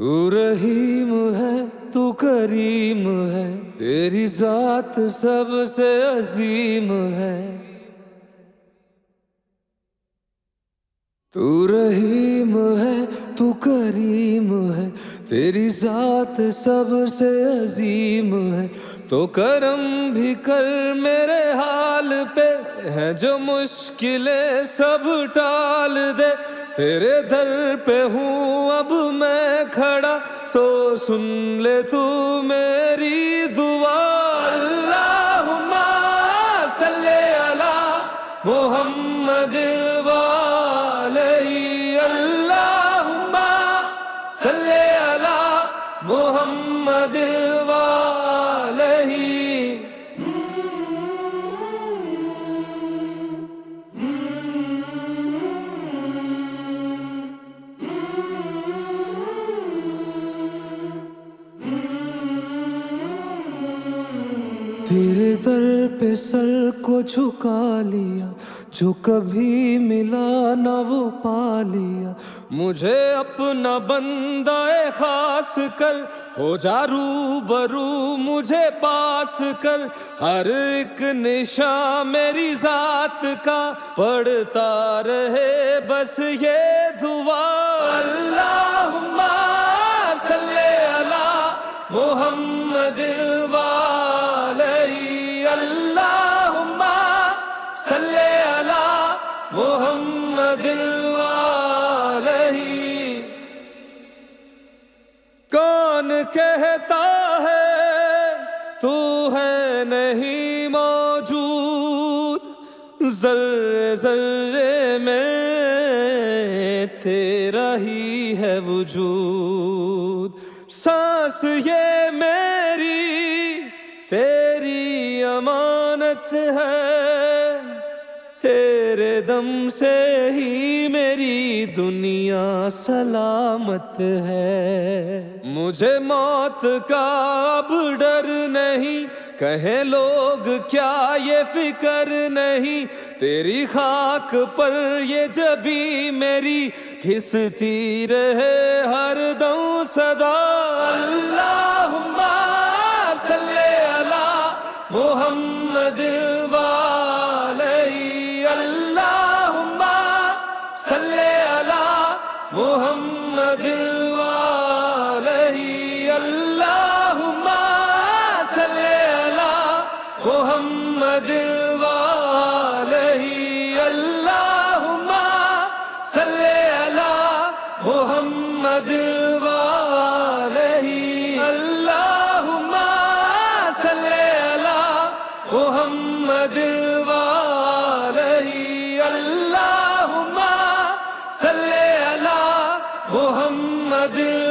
تو رحیم ہے، تو کریم ہے۔ تیری ذات سب سے عظیم ہے۔ تو رحیم ہے، تو کریم ہے۔ تیری ذات سب سے عظیم ہے۔ تو کرم بھی کر میرے حال پہ ہے، جو مشکلیں سب ٹال دے۔ تیرے در پہ ہوں، اب میں کھڑا، تو سن لے تو میری دعا۔ اللہم صلی علی محمد والی اللہم صلی علی محمد تیرے در پہ سر کو جھکا لیا، جو کبھی ملا نہ وہ پا لیا۔ مجھے اپنا بندہ خاص کر، ہو جا رو برو مجھے پاس کر۔ ہر ایک نشان میری ذات کا پڑھتا رہے، بس یہ دعا۔ اللہم صلی علی محمد صلی علی محمد والی کون کہتا ہے تو ہے نہیں موجود؟ ذرے ذرے میں تیرا ہی ہے وجود۔ سانس یہ میری، تیری امانت ہے۔ تیرے دم سے ہی میری دنیا سلامت ہے۔ مجھے موت کا اب ڈر نہیں۔ کہیں لوگ کیا یہ فکر نہیں۔ تیری خاک پر یہ جبھی میری کھستی رہے۔ ہر دم صدا۔ اللہم صلی علی محمد محمد والی اللہم صلی محمد والی اللہم صلی محمد والی اللہم صلی محمد محمد